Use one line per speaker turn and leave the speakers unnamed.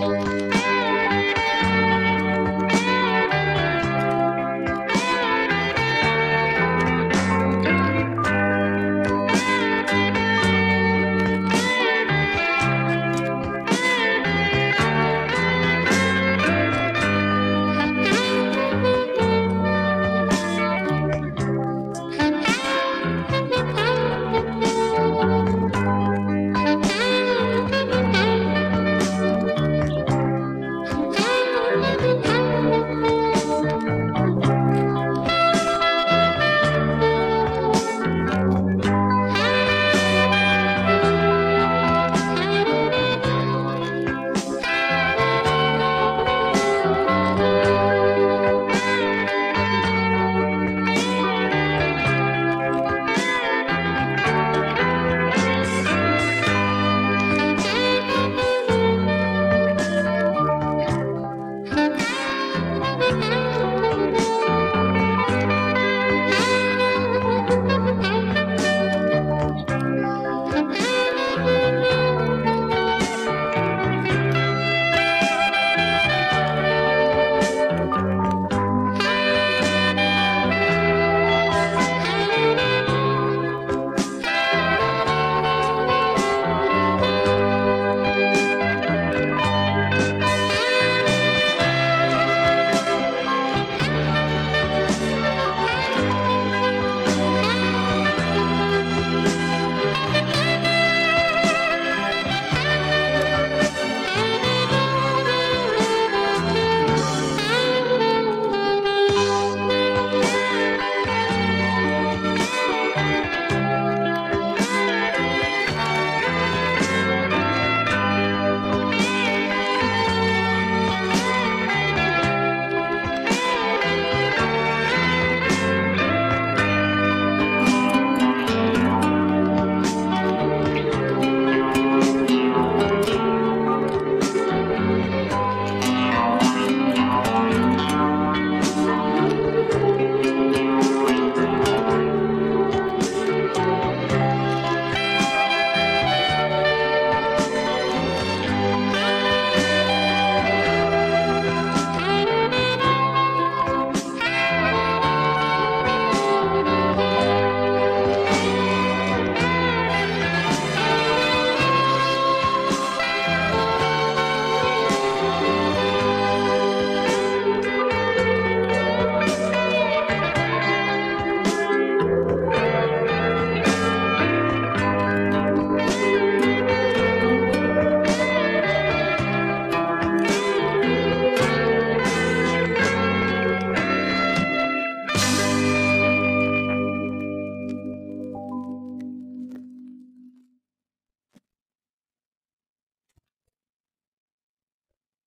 Música